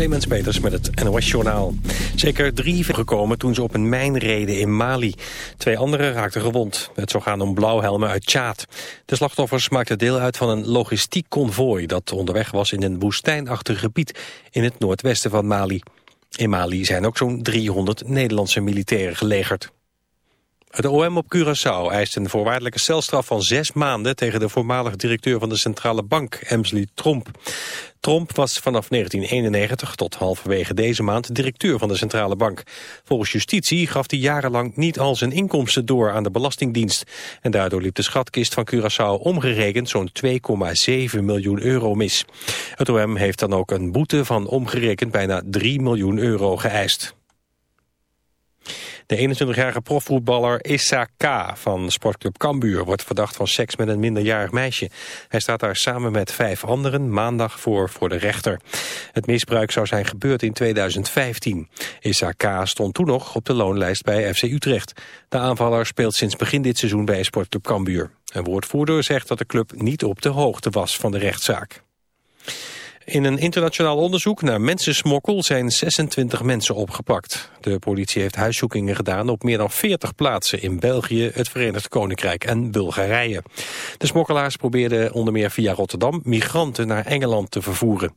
Clemens Peters met het NOS-journaal. Zeker drie gekomen toen ze op een mijn reden in Mali. Twee anderen raakten gewond. Het zou gaan om blauwhelmen uit Tjaad. De slachtoffers maakten deel uit van een logistiek konvooi... dat onderweg was in een woestijnachtig gebied in het noordwesten van Mali. In Mali zijn ook zo'n 300 Nederlandse militairen gelegerd. Het OM op Curaçao eist een voorwaardelijke celstraf van zes maanden... tegen de voormalig directeur van de centrale bank, Emsley Tromp. Tromp was vanaf 1991 tot halverwege deze maand directeur van de centrale bank. Volgens justitie gaf hij jarenlang niet al zijn inkomsten door aan de Belastingdienst. En daardoor liep de schatkist van Curaçao omgerekend zo'n 2,7 miljoen euro mis. Het OM heeft dan ook een boete van omgerekend bijna 3 miljoen euro geëist. De 21-jarige profvoetballer Issa K. van sportclub Cambuur wordt verdacht van seks met een minderjarig meisje. Hij staat daar samen met vijf anderen maandag voor voor de rechter. Het misbruik zou zijn gebeurd in 2015. Issa K. stond toen nog op de loonlijst bij FC Utrecht. De aanvaller speelt sinds begin dit seizoen bij sportclub Cambuur. Een woordvoerder zegt dat de club niet op de hoogte was van de rechtszaak. In een internationaal onderzoek naar mensensmokkel zijn 26 mensen opgepakt. De politie heeft huiszoekingen gedaan op meer dan 40 plaatsen in België, het Verenigd Koninkrijk en Bulgarije. De smokkelaars probeerden onder meer via Rotterdam migranten naar Engeland te vervoeren.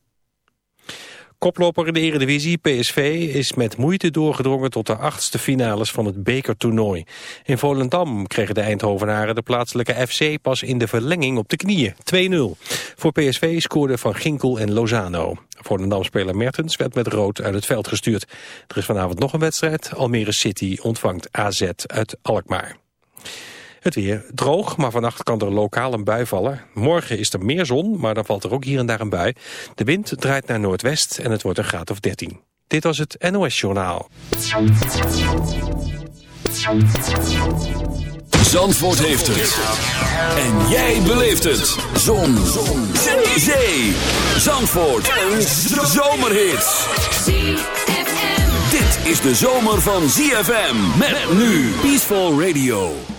Koploper in de Eredivisie, PSV, is met moeite doorgedrongen tot de achtste finales van het bekertoernooi. In Volendam kregen de Eindhovenaren de plaatselijke FC pas in de verlenging op de knieën, 2-0. Voor PSV scoorden Van Ginkel en Lozano. Volendam-speler Mertens werd met rood uit het veld gestuurd. Er is vanavond nog een wedstrijd. Almere City ontvangt AZ uit Alkmaar. Het weer droog, maar vannacht kan er lokaal een bui vallen. Morgen is er meer zon, maar dan valt er ook hier en daar een bui. De wind draait naar noordwest en het wordt een graad of 13. Dit was het NOS Journaal. Zandvoort heeft het. En jij beleeft het. Zon. zon. Zee. Zandvoort. Een zomerhit. Dit is de zomer van ZFM. Met nu Peaceful Radio.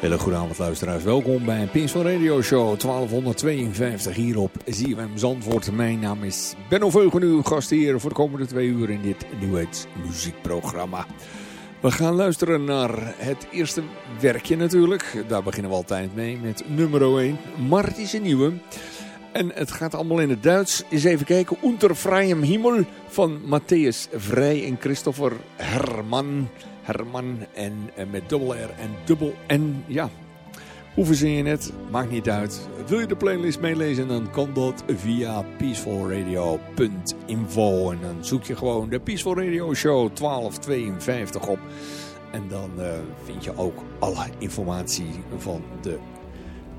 Hele goede avond luisteraars, welkom bij Pinsel Radio Show 1252 hier op ZFM Zandvoort. Mijn naam is Benno Veugen, uw gastheer voor de komende twee uur in dit Nieuwheids muziekprogramma. We gaan luisteren naar het eerste werkje natuurlijk, daar beginnen we altijd mee met nummer 1, maar is een nieuwe. En het gaat allemaal in het Duits. Eens even kijken. Unter freiem Himmel van Matthäus Vrij en Christopher Herman. Herman en, en met dubbel R en dubbel N. Ja, hoe verzin je het? Maakt niet uit. Wil je de playlist meelezen, dan kan dat via peacefulradio.info. En dan zoek je gewoon de Peaceful Radio Show 1252 op. En dan uh, vind je ook alle informatie van de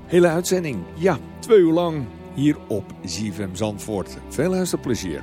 hele uitzending. Ja, twee uur lang hier op ZFM Zandvoort. Veel luisterplezier.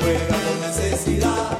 juega por necesidad.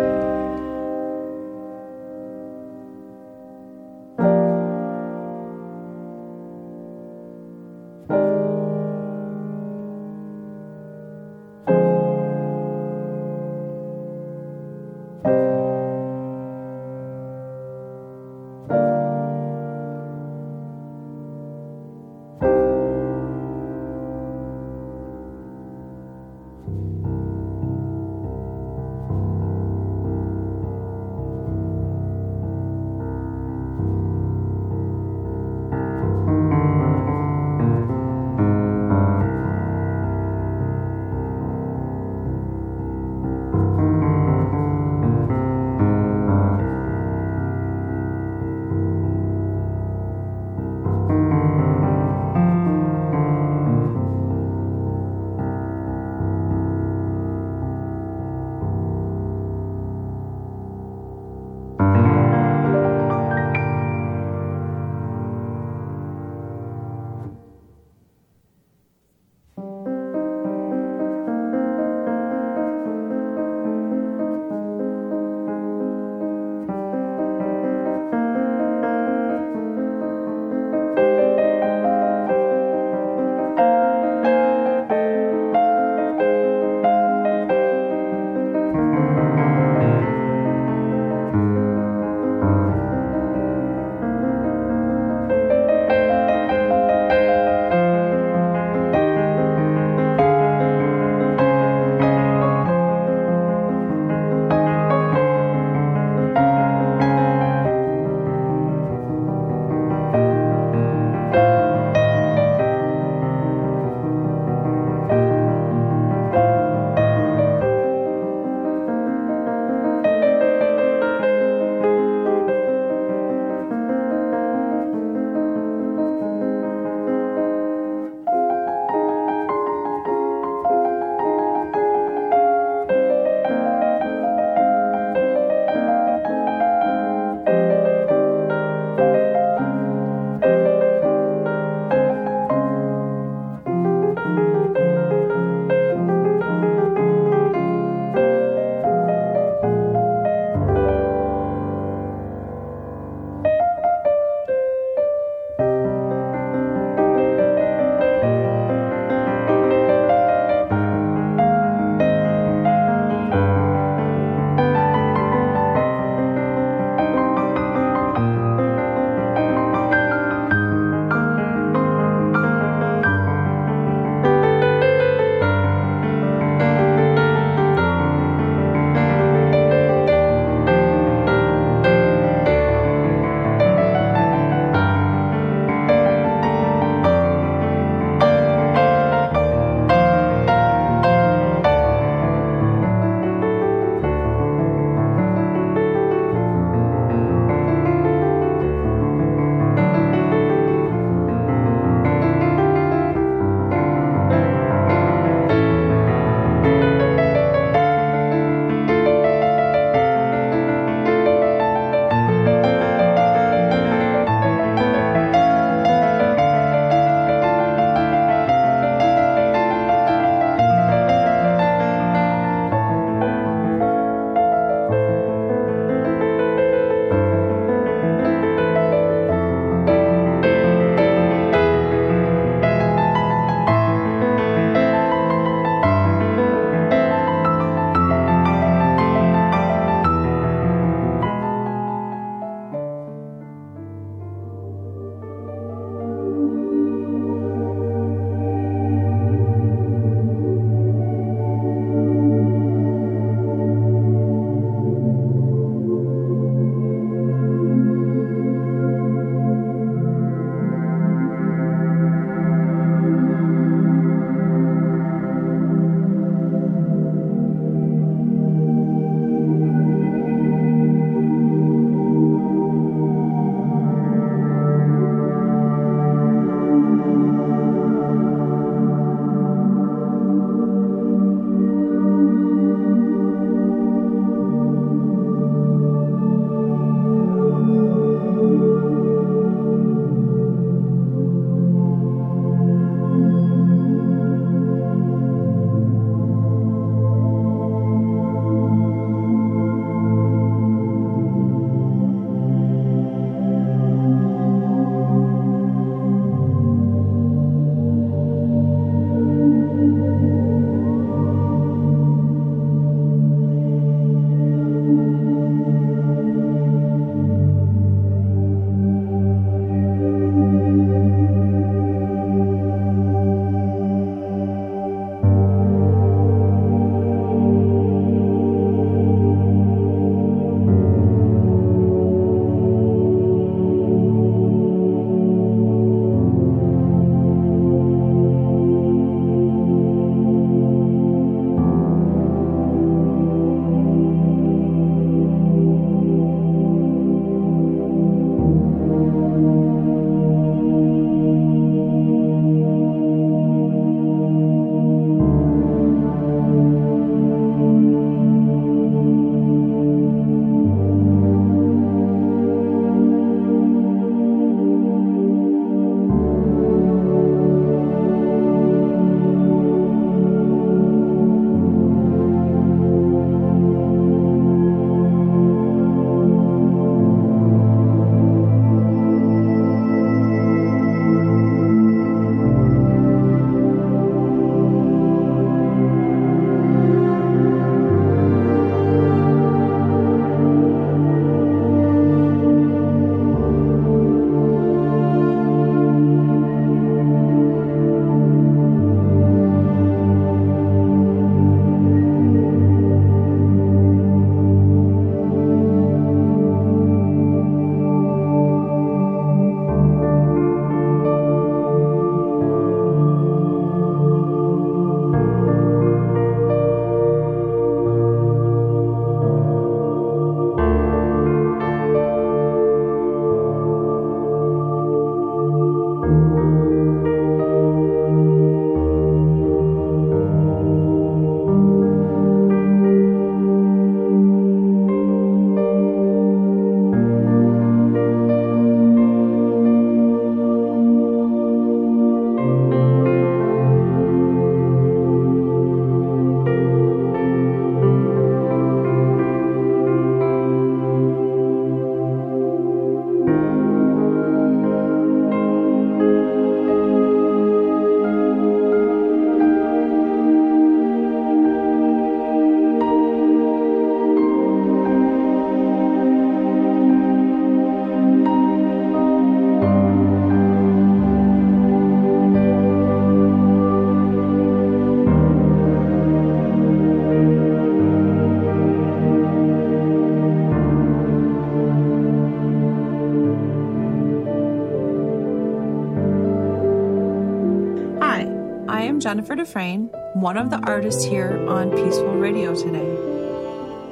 Jennifer Dufresne, one of the artists here on Peaceful Radio today.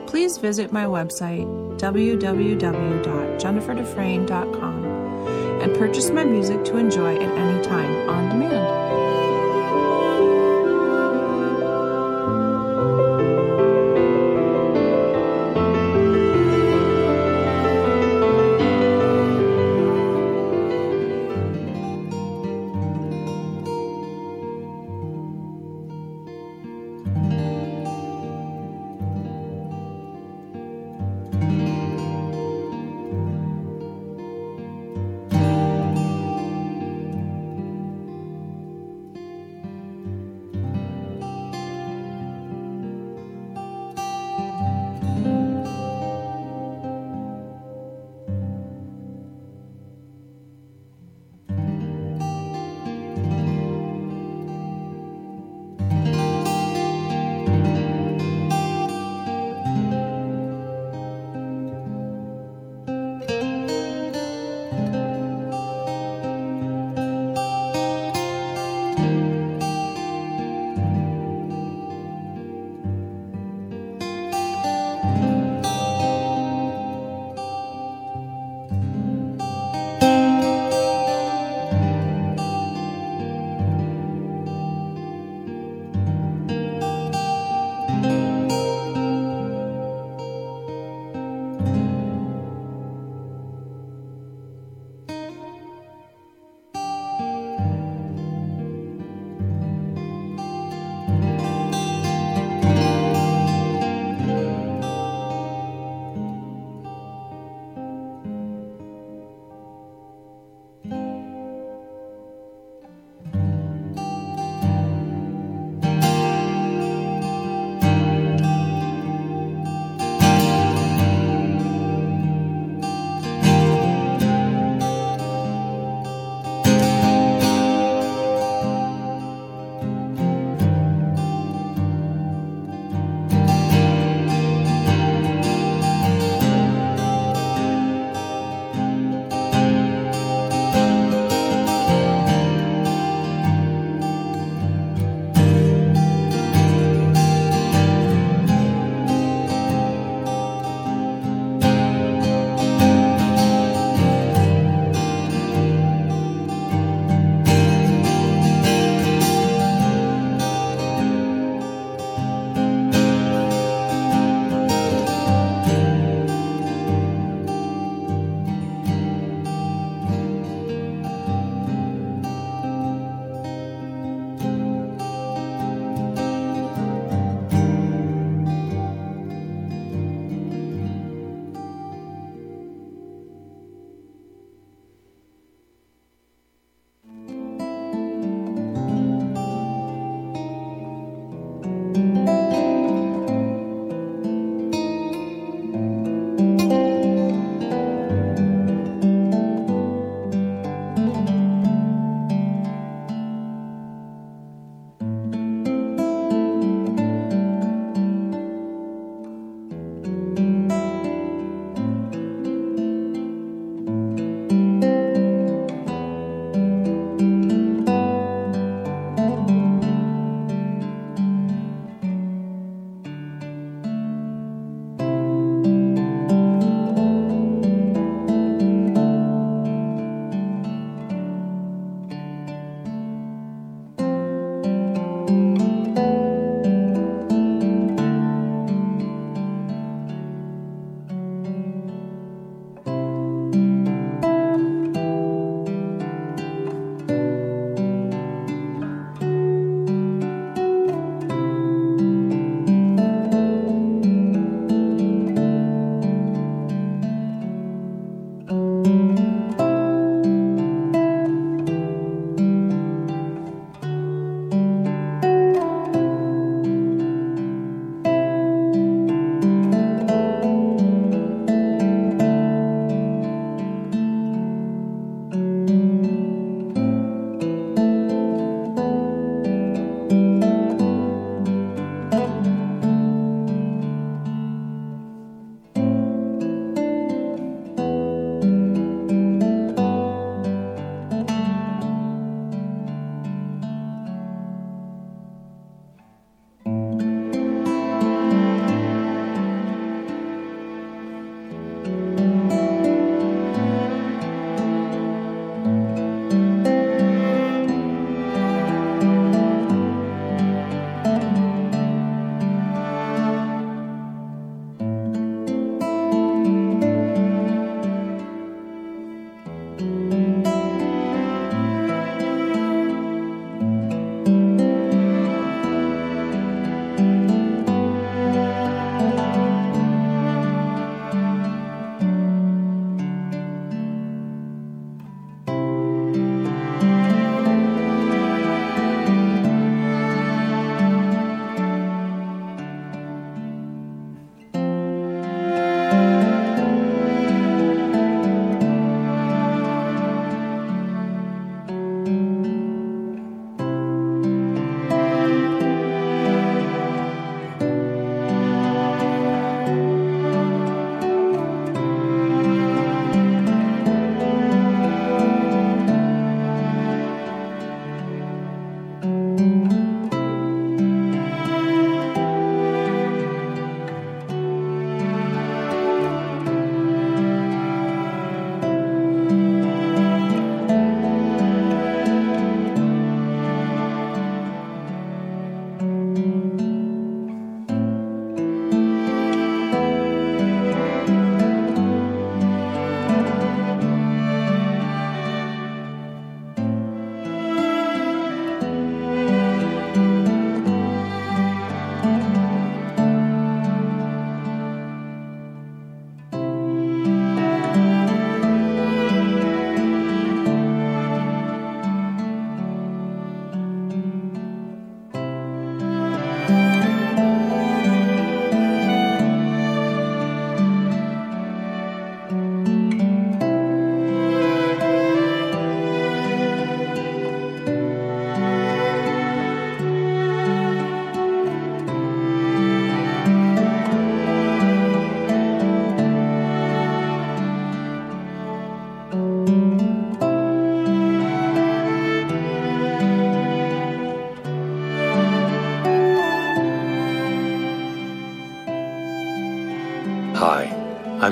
Please visit my website, www.jenniferdufresne.com, and purchase my music to enjoy at any time on demand.